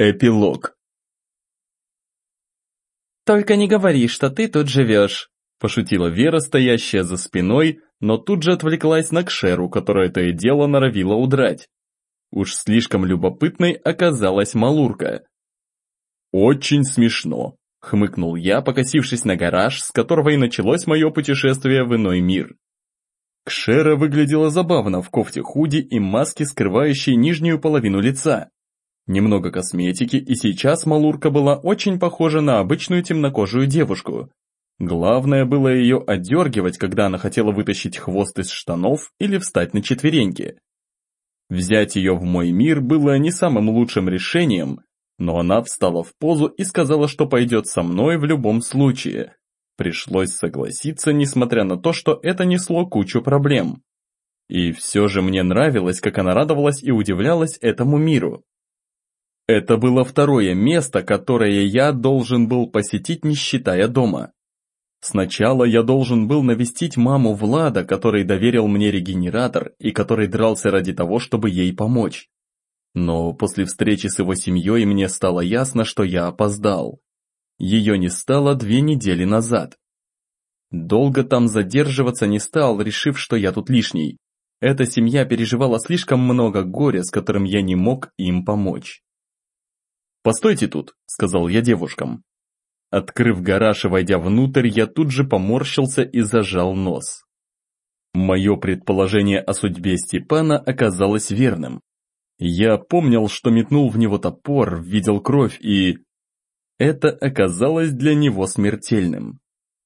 Эпилог. «Только не говори, что ты тут живешь», – пошутила Вера, стоящая за спиной, но тут же отвлеклась на Кшеру, которая то и дело норовила удрать. Уж слишком любопытной оказалась Малурка. «Очень смешно», – хмыкнул я, покосившись на гараж, с которого и началось мое путешествие в иной мир. Кшера выглядела забавно в кофте худи и маске, скрывающей нижнюю половину лица. Немного косметики, и сейчас Малурка была очень похожа на обычную темнокожую девушку. Главное было ее отдергивать, когда она хотела вытащить хвост из штанов или встать на четвереньки. Взять ее в мой мир было не самым лучшим решением, но она встала в позу и сказала, что пойдет со мной в любом случае. Пришлось согласиться, несмотря на то, что это несло кучу проблем. И все же мне нравилось, как она радовалась и удивлялась этому миру. Это было второе место, которое я должен был посетить, не считая дома. Сначала я должен был навестить маму Влада, который доверил мне регенератор и который дрался ради того, чтобы ей помочь. Но после встречи с его семьей мне стало ясно, что я опоздал. Ее не стало две недели назад. Долго там задерживаться не стал, решив, что я тут лишний. Эта семья переживала слишком много горя, с которым я не мог им помочь. «Постойте тут», — сказал я девушкам. Открыв гараж и войдя внутрь, я тут же поморщился и зажал нос. Мое предположение о судьбе Степана оказалось верным. Я помнил, что метнул в него топор, видел кровь и... Это оказалось для него смертельным.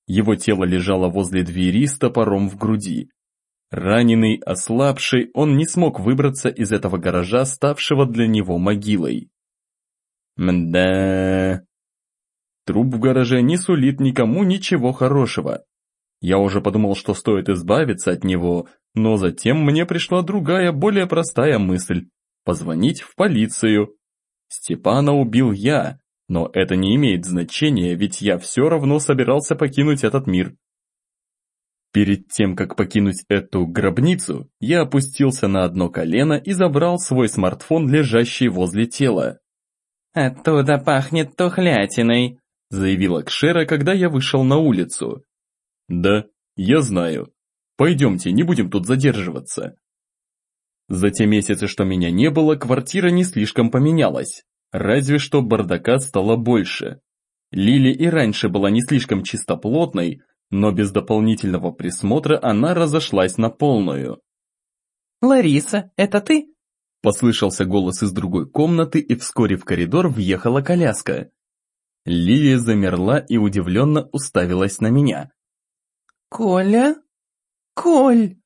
Его тело лежало возле двери с топором в груди. Раненый, ослабший, он не смог выбраться из этого гаража, ставшего для него могилой. Мда. Труп в гараже не сулит никому ничего хорошего. Я уже подумал, что стоит избавиться от него, но затем мне пришла другая, более простая мысль – позвонить в полицию. Степана убил я, но это не имеет значения, ведь я все равно собирался покинуть этот мир. Перед тем, как покинуть эту гробницу, я опустился на одно колено и забрал свой смартфон, лежащий возле тела. «Оттуда пахнет тухлятиной», — заявила Кшера, когда я вышел на улицу. «Да, я знаю. Пойдемте, не будем тут задерживаться». За те месяцы, что меня не было, квартира не слишком поменялась. Разве что бардака стало больше. Лили и раньше была не слишком чистоплотной, но без дополнительного присмотра она разошлась на полную. «Лариса, это ты?» Послышался голос из другой комнаты, и вскоре в коридор въехала коляска. Лилия замерла и удивленно уставилась на меня. «Коля? Коль!»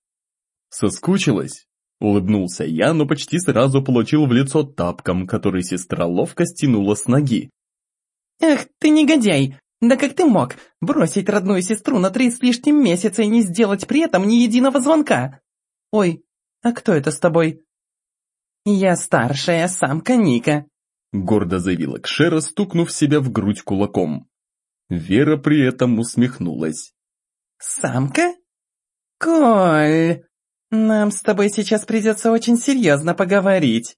Соскучилась? Улыбнулся я, но почти сразу получил в лицо тапком, который сестра ловко стянула с ноги. «Эх, ты негодяй! Да как ты мог бросить родную сестру на три с лишним месяца и не сделать при этом ни единого звонка? Ой, а кто это с тобой?» «Я старшая самка Ника», — гордо заявила Кшера, стукнув себя в грудь кулаком. Вера при этом усмехнулась. «Самка? Коль, нам с тобой сейчас придется очень серьезно поговорить».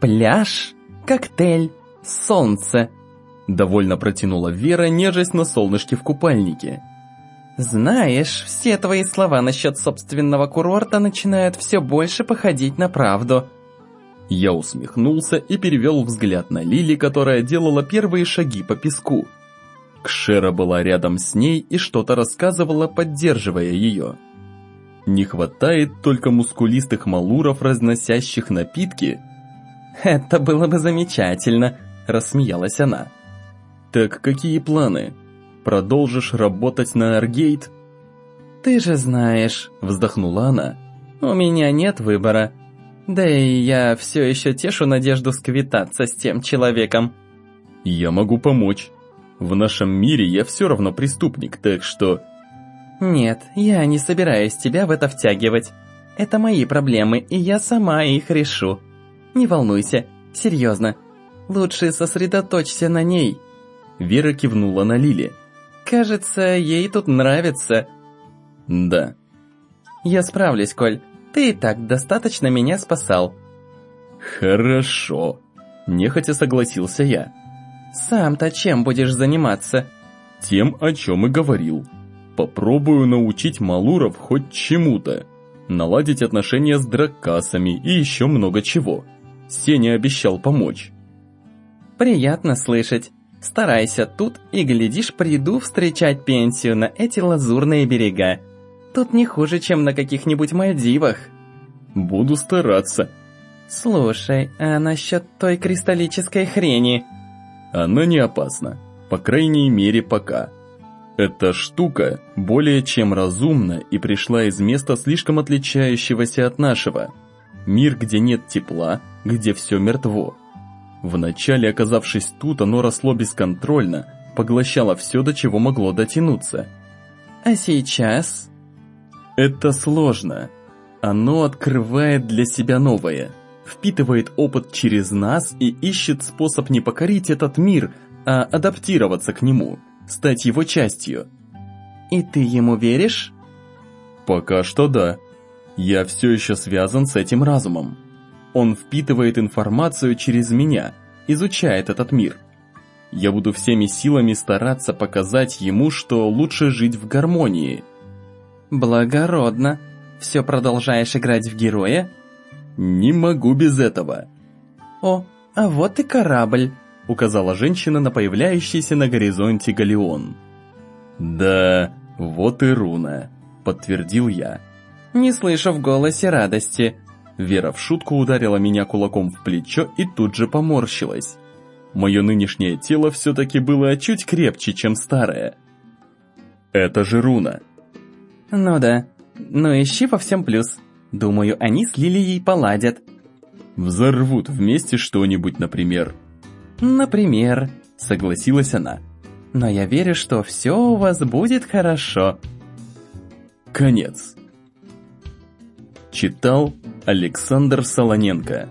Пляж, коктейль, солнце, Довольно протянула Вера, нежесть на солнышке в купальнике. «Знаешь, все твои слова насчет собственного курорта начинают все больше походить на правду». Я усмехнулся и перевел взгляд на Лили, которая делала первые шаги по песку. Кшера была рядом с ней и что-то рассказывала, поддерживая ее. Не хватает только мускулистых малуров, разносящих напитки. «Это было бы замечательно», – рассмеялась она. «Так какие планы? Продолжишь работать на Аргейт?» «Ты же знаешь», — вздохнула она, — «у меня нет выбора. Да и я все еще тешу надежду сквитаться с тем человеком». «Я могу помочь. В нашем мире я все равно преступник, так что...» «Нет, я не собираюсь тебя в это втягивать. Это мои проблемы, и я сама их решу. Не волнуйся, серьезно. Лучше сосредоточься на ней». Вера кивнула на Лили. Кажется, ей тут нравится. Да. Я справлюсь, Коль. Ты и так достаточно меня спасал. Хорошо. Нехотя согласился я. Сам-то чем будешь заниматься? Тем, о чем и говорил. Попробую научить Малуров хоть чему-то. Наладить отношения с драккасами и еще много чего. Сеня обещал помочь. Приятно слышать. Старайся тут и, глядишь, приду встречать пенсию на эти лазурные берега. Тут не хуже, чем на каких-нибудь Мальдивах. Буду стараться. Слушай, а насчет той кристаллической хрени? Она не опасна. По крайней мере, пока. Эта штука более чем разумна и пришла из места слишком отличающегося от нашего. Мир, где нет тепла, где все мертво. Вначале, оказавшись тут, оно росло бесконтрольно, поглощало все, до чего могло дотянуться. А сейчас? Это сложно. Оно открывает для себя новое, впитывает опыт через нас и ищет способ не покорить этот мир, а адаптироваться к нему, стать его частью. И ты ему веришь? Пока что да. Я все еще связан с этим разумом. Он впитывает информацию через меня, изучает этот мир. Я буду всеми силами стараться показать ему, что лучше жить в гармонии. Благородно. Все продолжаешь играть в героя? Не могу без этого. О, а вот и корабль, указала женщина на появляющийся на горизонте галеон. Да, вот и руна, подтвердил я. Не слышу в голосе радости. Вера в шутку ударила меня кулаком в плечо и тут же поморщилась. Мое нынешнее тело все-таки было чуть крепче, чем старое. Это же руна. Ну да, но ищи во всем плюс. Думаю, они с Лилией поладят. Взорвут вместе что-нибудь, например. Например, согласилась она. Но я верю, что все у вас будет хорошо. Конец. Читал Александр Солоненко